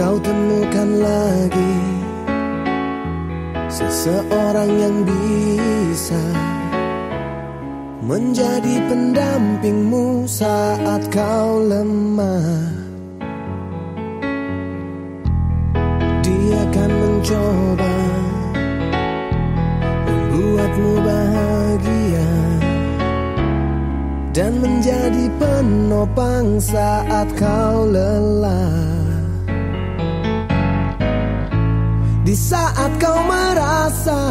kau temukan lagi seseorang yang bisa menjadi pendampingmu saat kau lemah. Dia akan mencoba membuatmu bahagia dan menjadi penopang saat kau lelah. Di saat kau merasa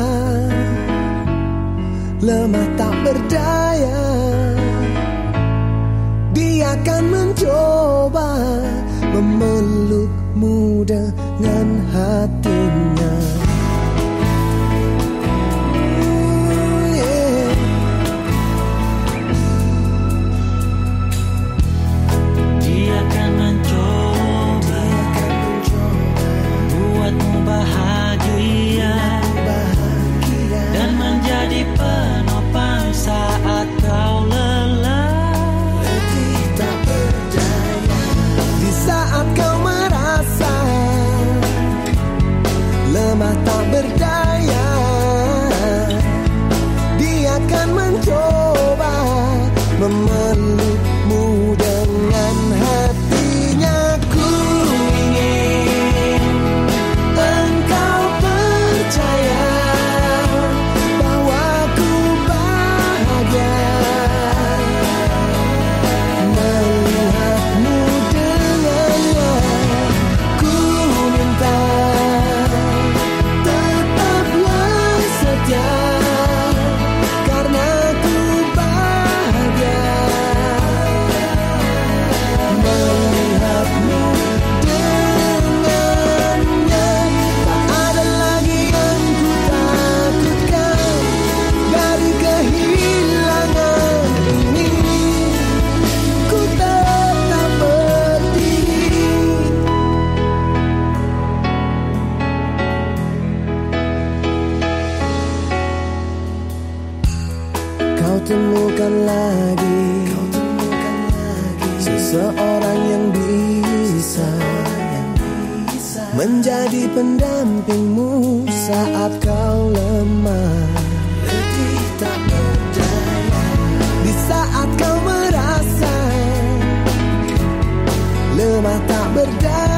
lemah tak berdaya Dia akan mencoba memelukmu dengan hatinya Mata berdaya. Dia akan mencoba memelukmu dengan hati. temukan lagi Kau temukan lagi Seseorang yang bisa Menjadi pendampingmu saat kau lemah. Letih tak berdaya Di saat kau merasa Lemah tak berdaya